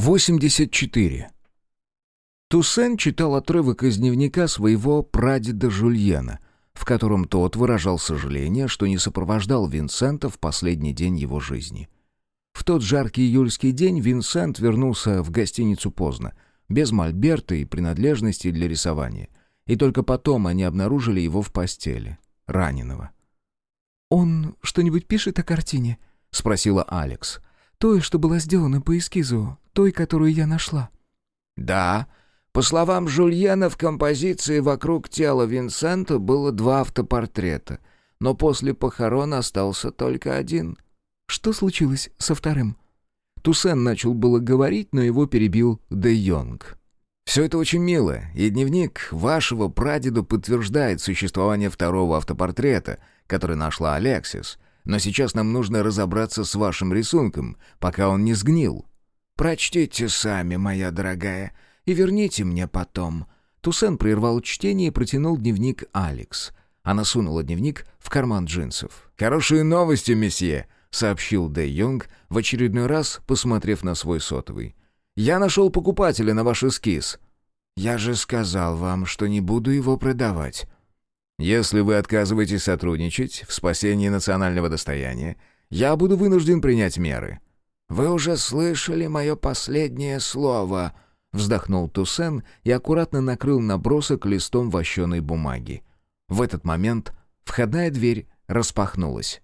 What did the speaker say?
84. Туссен читал отрывок из дневника своего прадеда Жульена, в котором тот выражал сожаление, что не сопровождал Винсента в последний день его жизни. В тот жаркий июльский день Винсент вернулся в гостиницу поздно, без мольберта и принадлежностей для рисования, и только потом они обнаружили его в постели, раненого. «Он что-нибудь пишет о картине?» — спросила Алекс. «Той, что была сделана по эскизу, той, которую я нашла». «Да», по словам Жульена, в композиции вокруг тела Винсента было два автопортрета, но после похорон остался только один. Что случилось со вторым? Туссен начал было говорить, но его перебил Де Йонг. «Все это очень мило, и дневник вашего прадеда подтверждает существование второго автопортрета, который нашла Алексис, но сейчас нам нужно разобраться с вашим рисунком, пока он не сгнил». «Прочтите сами, моя дорогая», и верните мне потом». Туссен прервал чтение и протянул дневник Алекс. Она сунула дневник в карман джинсов. «Хорошие новости, месье», — сообщил Дэ Йонг, в очередной раз посмотрев на свой сотовый. «Я нашел покупателя на ваш эскиз». «Я же сказал вам, что не буду его продавать». «Если вы отказываетесь сотрудничать в спасении национального достояния, я буду вынужден принять меры». «Вы уже слышали мое последнее слово», Вздохнул Туссен и аккуратно накрыл набросок листом вощеной бумаги. В этот момент входная дверь распахнулась.